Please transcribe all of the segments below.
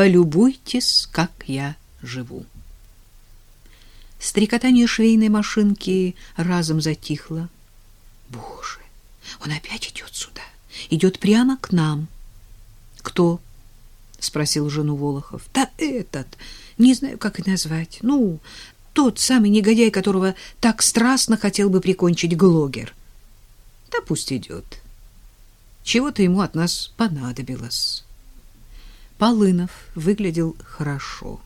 полюбуйтесь, как я живу. Стрекотание швейной машинки разом затихло. Боже, он опять идет сюда, идет прямо к нам. Кто? спросил жену Волохов. Да этот, не знаю, как и назвать. Ну, тот самый негодяй, которого так страстно хотел бы прикончить Глогер. Да пусть идет. Чего-то ему от нас понадобилось. Полынов выглядел хорошо,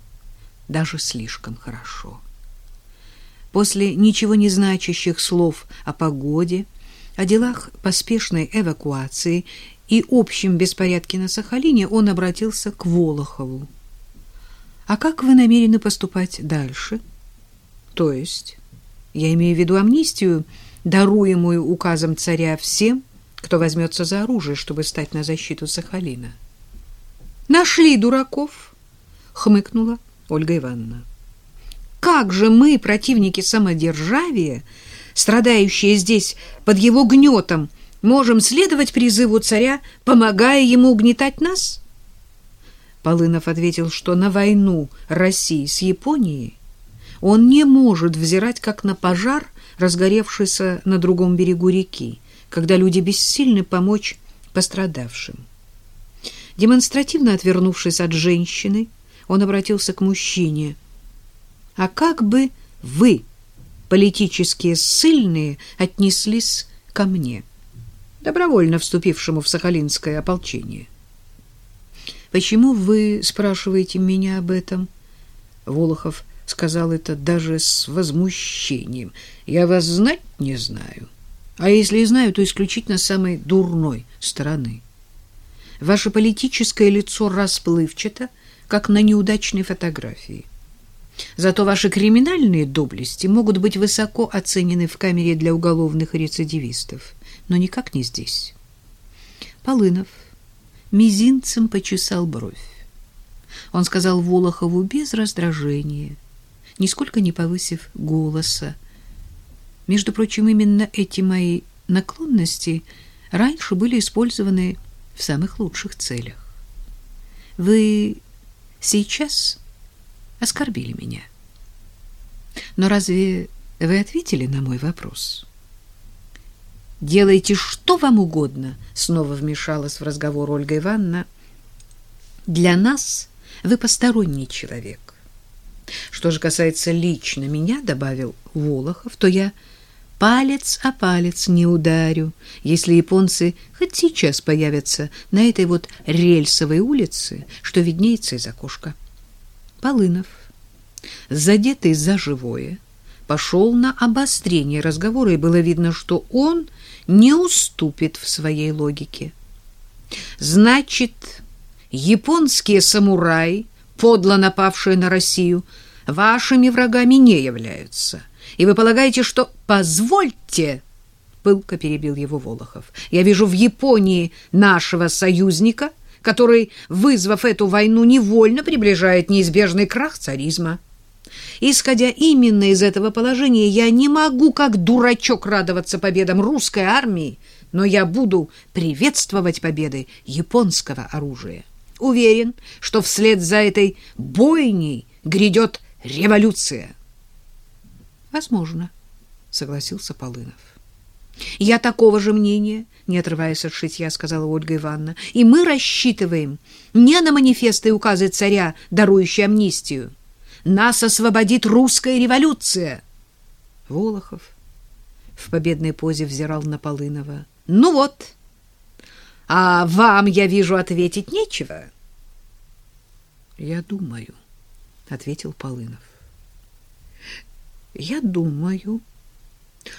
даже слишком хорошо. После ничего не значащих слов о погоде, о делах поспешной эвакуации и общем беспорядке на Сахалине, он обратился к Волохову. «А как вы намерены поступать дальше?» «То есть, я имею в виду амнистию, даруемую указом царя всем, кто возьмется за оружие, чтобы стать на защиту Сахалина. Нашли дураков, хмыкнула Ольга Ивановна. Как же мы, противники самодержавия, страдающие здесь под его гнетом, можем следовать призыву царя, помогая ему угнетать нас? Полынов ответил, что на войну России с Японией он не может взирать как на пожар, разгоревшийся на другом берегу реки, когда люди бессильны помочь пострадавшим. Демонстративно отвернувшись от женщины, он обратился к мужчине. «А как бы вы, политические ссыльные, отнеслись ко мне, добровольно вступившему в Сахалинское ополчение?» «Почему вы спрашиваете меня об этом?» Волохов сказал это даже с возмущением. «Я вас знать не знаю. А если и знаю, то исключительно самой дурной стороны. Ваше политическое лицо расплывчато, как на неудачной фотографии. Зато ваши криминальные доблести могут быть высоко оценены в камере для уголовных рецидивистов, но никак не здесь. Полынов мизинцем почесал бровь. Он сказал Волохову без раздражения, нисколько не повысив голоса, между прочим, именно эти мои наклонности раньше были использованы в самых лучших целях. Вы сейчас оскорбили меня. Но разве вы ответили на мой вопрос? Делайте что вам угодно, снова вмешалась в разговор Ольга Ивановна. Для нас вы посторонний человек. Что же касается лично меня, добавил Волохов, то я палец о палец не ударю, если японцы хоть сейчас появятся на этой вот рельсовой улице, что виднеется из окошка. Полынов, задетый за живое, пошел на обострение разговора, и было видно, что он не уступит в своей логике. Значит, японские самураи, подло напавшие на Россию, вашими врагами не являются — и вы полагаете, что... Позвольте, пылко перебил его Волохов. Я вижу в Японии нашего союзника, который, вызвав эту войну, невольно приближает неизбежный крах царизма. Исходя именно из этого положения, я не могу как дурачок радоваться победам русской армии, но я буду приветствовать победы японского оружия. Уверен, что вслед за этой бойней грядет революция. Возможно, согласился Полынов. Я такого же мнения, не отрываясь от шитья, сказала Ольга Ивановна. И мы рассчитываем не на манифесты и указы царя, дарующие амнистию. Нас освободит русская революция. Волохов в победной позе взирал на Полынова. Ну вот. А вам, я вижу, ответить нечего. Я думаю, ответил Полынов. Я думаю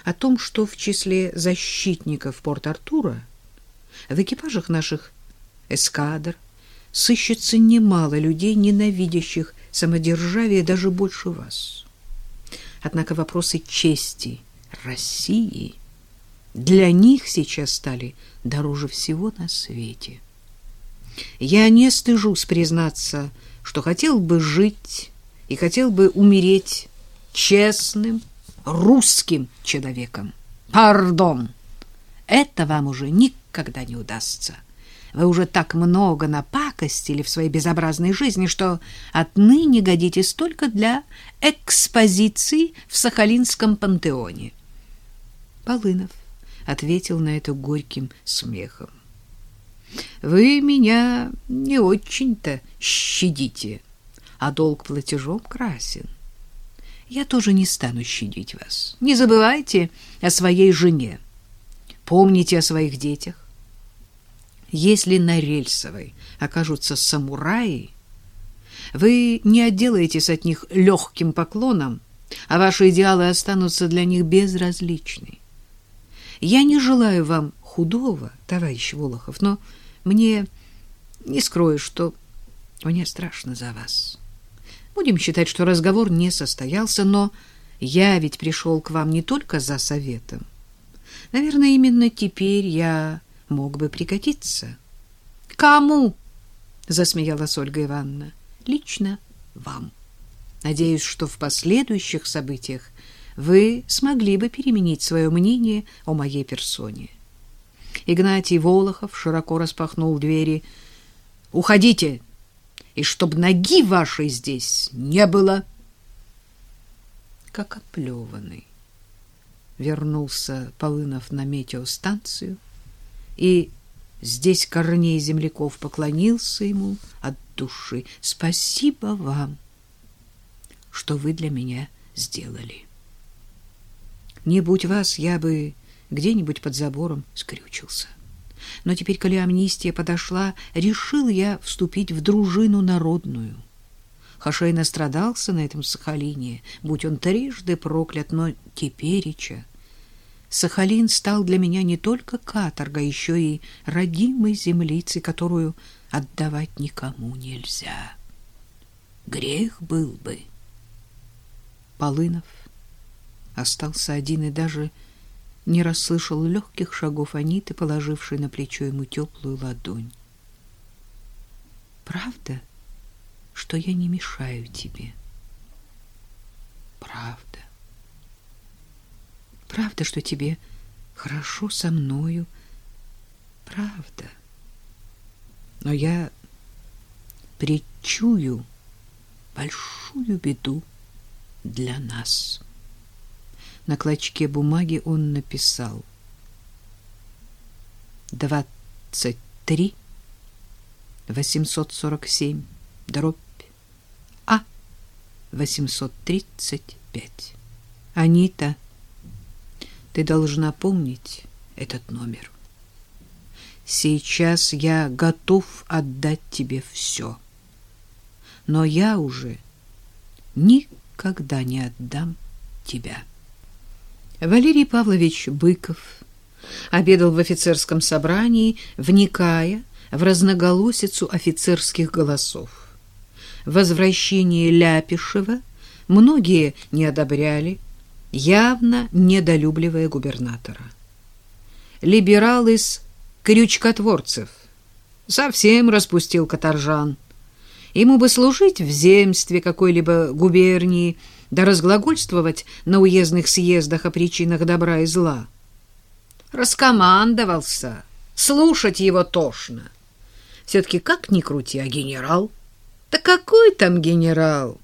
о том, что в числе защитников Порт-Артура в экипажах наших эскадр сыщется немало людей, ненавидящих самодержавие даже больше вас. Однако вопросы чести России для них сейчас стали дороже всего на свете. Я не стыжусь признаться, что хотел бы жить и хотел бы умереть честным русским человеком. Пардон, это вам уже никогда не удастся. Вы уже так много напакостили в своей безобразной жизни, что отныне годитесь только для экспозиции в Сахалинском пантеоне. Полынов ответил на это горьким смехом. Вы меня не очень-то щадите, а долг платежом красен. Я тоже не стану щадить вас. Не забывайте о своей жене. Помните о своих детях. Если на Рельсовой окажутся самураи, вы не отделаетесь от них легким поклоном, а ваши идеалы останутся для них безразличны. Я не желаю вам худого, товарищ Волохов, но мне не скрою, что мне страшно за вас. Будем считать, что разговор не состоялся, но я ведь пришел к вам не только за советом. Наверное, именно теперь я мог бы пригодиться. Кому? засмеялась Ольга Ивановна. Лично вам. Надеюсь, что в последующих событиях вы смогли бы переменить свое мнение о моей персоне. Игнатий Волохов широко распахнул двери. Уходите, и чтоб ноги вашей здесь не было. Как оплеванный вернулся Полынов на метеостанцию и здесь Корней Земляков поклонился ему от души. Спасибо вам, что вы для меня сделали. Не будь вас, я бы где-нибудь под забором скрючился. Но теперь, коли амнистия подошла, решил я вступить в дружину народную. Хашей настрадался на этом Сахалине, будь он трижды проклят, но тепереча Сахалин стал для меня не только каторга, еще и родимой землицей, которую отдавать никому нельзя. Грех был бы. Полынов остался один и даже не расслышал легких шагов Аниты, положившей на плечо ему теплую ладонь. «Правда, что я не мешаю тебе?» «Правда. Правда, что тебе хорошо со мною. Правда. Но я предчую большую беду для нас». На клочке бумаги он написал «Двадцать три восемьсот сорок семь, дробь А, восемьсот тридцать пять. Анита, ты должна помнить этот номер. Сейчас я готов отдать тебе все, но я уже никогда не отдам тебя». Валерий Павлович Быков обедал в офицерском собрании, вникая в разноголосицу офицерских голосов. Возвращение Ляпишева многие не одобряли, явно недолюбливая губернатора. Либерал из крючкотворцев совсем распустил каторжан. Ему бы служить в земстве какой-либо губернии – да разглагольствовать на уездных съездах о причинах добра и зла. Раскомандовался, слушать его тошно. Все-таки как ни крути, а генерал? Да какой там генерал?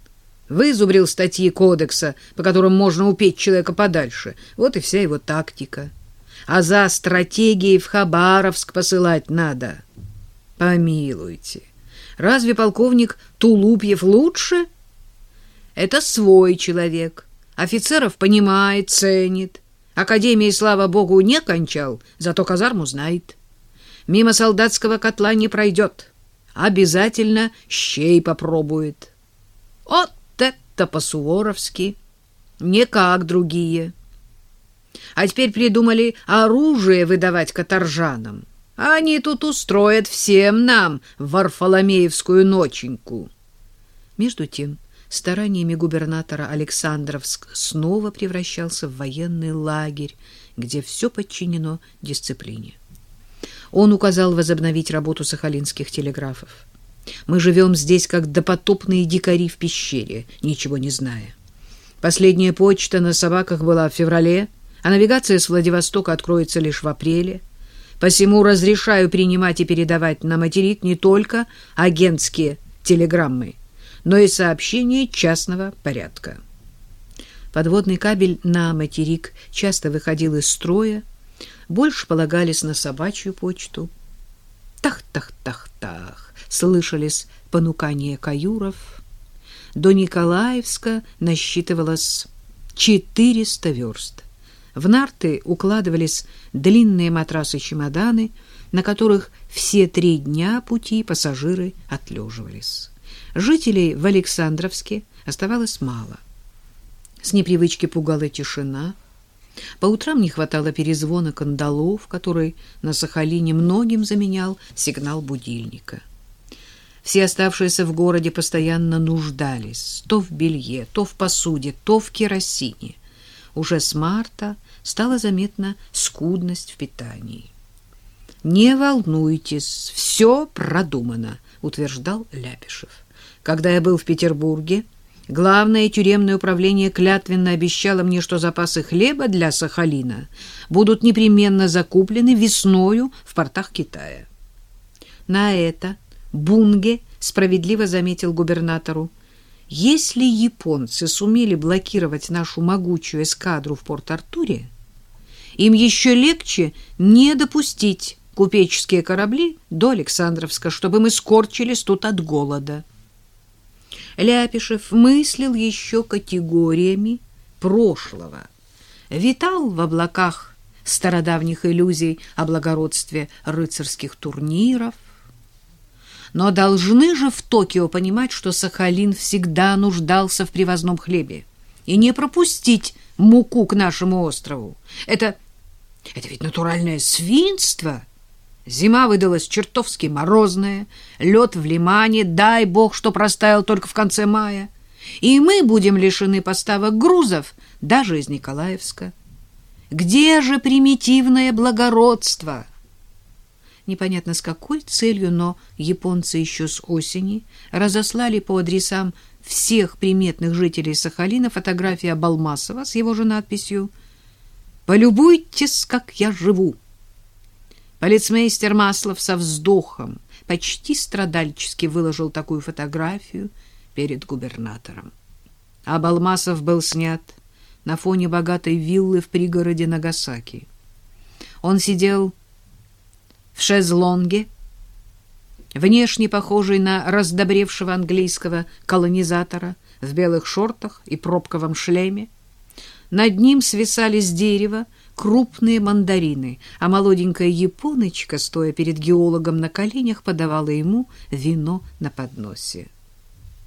Вызубрил статьи кодекса, по которым можно упеть человека подальше. Вот и вся его тактика. А за стратегией в Хабаровск посылать надо. Помилуйте. Разве полковник Тулупьев лучше? — это свой человек. Офицеров понимает, ценит. Академии, слава богу, не кончал, зато казарму знает. Мимо солдатского котла не пройдет. Обязательно щей попробует. Вот это по-суворовски. Не как другие. А теперь придумали оружие выдавать каторжанам. Они тут устроят всем нам Варфоломеевскую ноченьку. Между тем стараниями губернатора Александровск снова превращался в военный лагерь, где все подчинено дисциплине. Он указал возобновить работу сахалинских телеграфов. Мы живем здесь, как допотопные дикари в пещере, ничего не зная. Последняя почта на собаках была в феврале, а навигация с Владивостока откроется лишь в апреле. Посему разрешаю принимать и передавать на материк не только агентские телеграммы, но и сообщения частного порядка. Подводный кабель на материк часто выходил из строя, больше полагались на собачью почту. Тах-тах-тах-тах, слышались понукания каюров. До Николаевска насчитывалось 400 верст. В нарты укладывались длинные матрасы-чемоданы, на которых все три дня пути пассажиры отлеживались. Жителей в Александровске оставалось мало. С непривычки пугала тишина. По утрам не хватало перезвона кандалов, который на Сахалине многим заменял сигнал будильника. Все оставшиеся в городе постоянно нуждались то в белье, то в посуде, то в керосине. Уже с марта стала заметна скудность в питании. «Не волнуйтесь, все продумано», — утверждал Ляпишев. «Когда я был в Петербурге, главное тюремное управление клятвенно обещало мне, что запасы хлеба для Сахалина будут непременно закуплены весною в портах Китая». На это Бунге справедливо заметил губернатору, если японцы сумели блокировать нашу могучую эскадру в Порт-Артуре, им еще легче не допустить купеческие корабли до Александровска, чтобы мы скорчились тут от голода. Ляпишев мыслил еще категориями прошлого, витал в облаках стародавних иллюзий о благородстве рыцарских турниров, но должны же в Токио понимать, что Сахалин всегда нуждался в привозном хлебе. И не пропустить муку к нашему острову. Это, это ведь натуральное свинство. Зима выдалась чертовски морозная, лед в лимане, дай бог, что простаял только в конце мая. И мы будем лишены поставок грузов даже из Николаевска. Где же примитивное благородство? непонятно с какой целью, но японцы еще с осени разослали по адресам всех приметных жителей Сахалина фотографии Абалмасова с его же надписью «Полюбуйтесь, как я живу». Полицмейстер Маслов со вздохом почти страдальчески выложил такую фотографию перед губернатором. Абалмасов был снят на фоне богатой виллы в пригороде Нагасаки. Он сидел в шезлонге, внешне похожий на раздобревшего английского колонизатора в белых шортах и пробковом шлеме. Над ним свисали с дерева крупные мандарины, а молоденькая японочка, стоя перед геологом на коленях, подавала ему вино на подносе.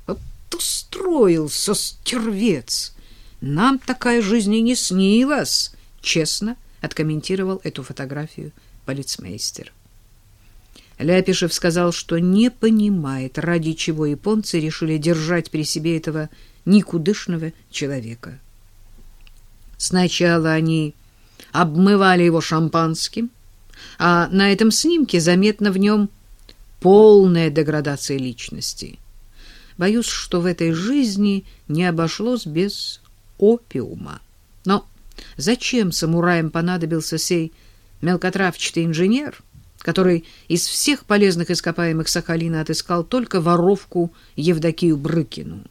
«Вот устроился стервец! Нам такая жизнь и не снилась!» — честно откомментировал эту фотографию полицмейстер. Ляпишев сказал, что не понимает, ради чего японцы решили держать при себе этого никудышного человека. Сначала они обмывали его шампанским, а на этом снимке заметно в нем полная деградация личности. Боюсь, что в этой жизни не обошлось без опиума. Но зачем самураям понадобился сей мелкотравчатый инженер, который из всех полезных ископаемых Сахалина отыскал только воровку Евдокию Брыкину.